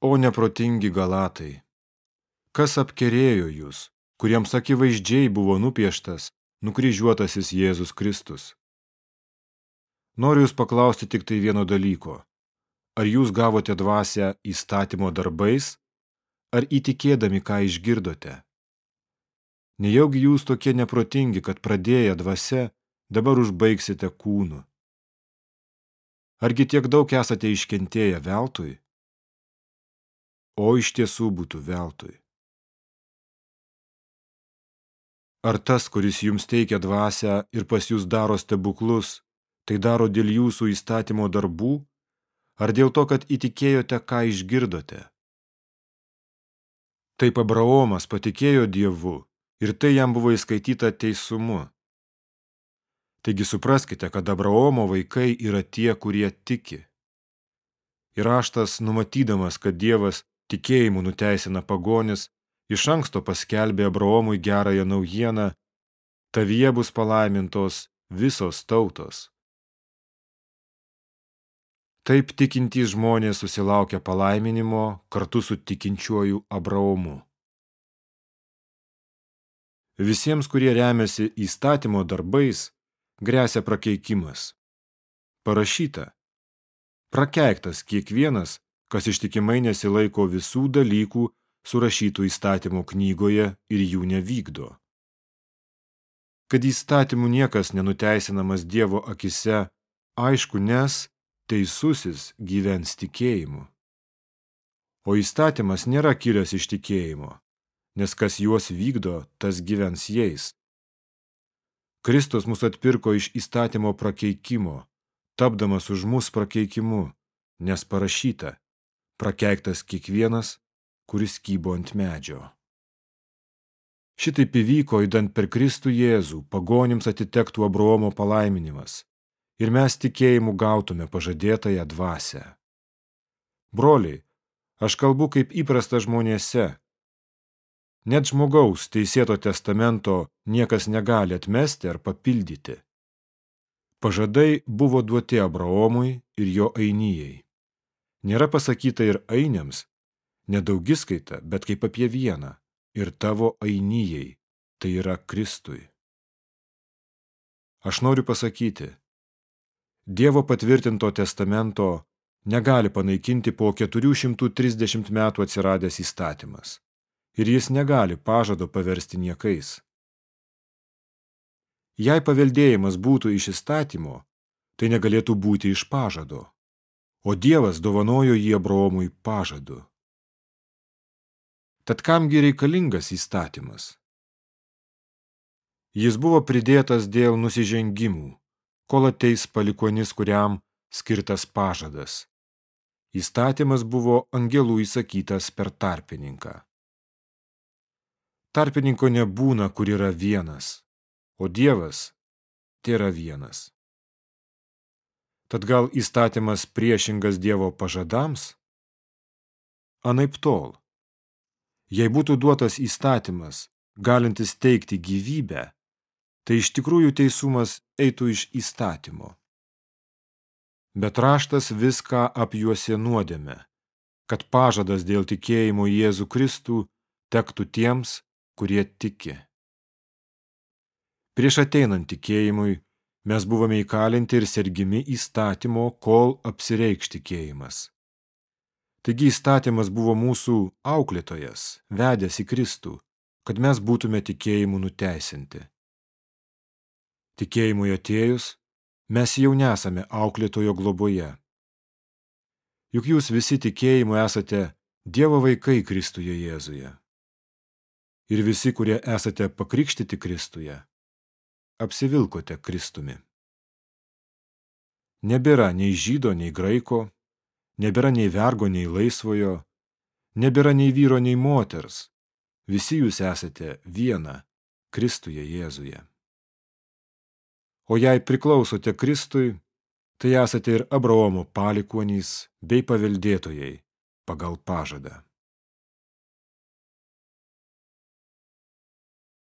O neprotingi galatai, kas apkerėjo jūs, kuriems akivaizdžiai buvo nupieštas nukryžiuotasis Jėzus Kristus? Noriu jūs paklausti tik tai vieno dalyko. Ar jūs gavote dvasę įstatymo darbais, ar įtikėdami, ką išgirdote? Nejaugi jūs tokie neprotingi, kad pradėję dvasia, dabar užbaigsite kūnu? Argi tiek daug esate iškentėję veltui? O iš tiesų būtų veltui. Ar tas, kuris jums teikia dvasę ir pas jūs daro stebuklus, tai daro dėl jūsų įstatymo darbų, ar dėl to, kad įtikėjote, ką išgirdote? Taip Abraomas patikėjo Dievu ir tai jam buvo įskaityta teisumu. Taigi supraskite, kad Abraomo vaikai yra tie, kurie tiki. Ir raštas, numatydamas, kad Dievas tikėjimu nuteisina pagonis, iš anksto paskelbė Abraomui gerąją naujieną, tavyje bus palaimintos visos tautos. Taip tikintys žmonės susilaukia palaiminimo kartu su tikinčiuoju Abraomu. Visiems, kurie remiasi įstatymo darbais, grėsia prakeikimas. Parašyta, prakeiktas kiekvienas, kas ištikimai nesilaiko visų dalykų surašytų įstatymo knygoje ir jų nevykdo. Kad įstatymų niekas nenuteisinamas Dievo akise, aišku, nes teisusis gyvens tikėjimu. O įstatymas nėra kilęs iš tikėjimo, nes kas juos vykdo, tas gyvens jais. Kristus mus atpirko iš įstatymo prakeikimo, tapdamas už mus prakeikimu, nes parašyta, prakeiktas kiekvienas, kuris kybo ant medžio. Šitaip įvyko, įdant per Kristų Jėzų, pagonims atitektų Abraomo palaiminimas, ir mes tikėjimu gautume pažadėtąją dvasę. Broliai, aš kalbu kaip įprasta žmonėse. Net žmogaus teisėto testamento niekas negali atmesti ar papildyti. Pažadai buvo duoti Abraomui ir jo ainijai. Nėra pasakyta ir ainiams, nedaugiskaita, bet kaip apie vieną, ir tavo ainijai, tai yra Kristui. Aš noriu pasakyti, Dievo patvirtinto testamento negali panaikinti po 430 metų atsiradęs įstatymas. Ir jis negali pažado paversti niekais. Jei paveldėjimas būtų iš įstatymo, tai negalėtų būti iš pažado, o Dievas dovanojo jį Abraomui pažadu. Tad kamgi reikalingas įstatymas? Jis buvo pridėtas dėl nusižengimų, kol ateis palikonis, kuriam skirtas pažadas. Įstatymas buvo angelų įsakytas per tarpininką. Tarpininko nebūna, kur yra vienas, o Dievas tėra vienas. Tad gal įstatymas priešingas Dievo pažadams? Anaip tol. Jei būtų duotas įstatymas, galintis teikti gyvybę, tai iš tikrųjų teisumas eitų iš įstatymo. Bet raštas viską apjuosė nuodėme, kad pažadas dėl tikėjimo Jėzų Kristų tektų tiems, kurie tiki. Prieš ateinant tikėjimui mes buvome įkalinti ir sergimi įstatymo, kol apsireikš tikėjimas. Taigi įstatymas buvo mūsų auklėtojas, vedęs į Kristų, kad mes būtume tikėjimu nuteisinti. Tikėjimui atėjus, mes jau nesame auklėtojo globoje. Juk jūs visi tikėjimu esate Dievo vaikai Kristuje Jėzuje. Ir visi, kurie esate pakrikštyti Kristuje, apsivilkote Kristumi. Nebėra nei žydo, nei graiko, nebėra nei vergo, nei laisvojo, nebėra nei vyro, nei moters. Visi jūs esate viena Kristuje Jėzuje. O jei priklausote Kristui, tai esate ir Abraomo palikuonys bei paveldėtojai pagal pažadą.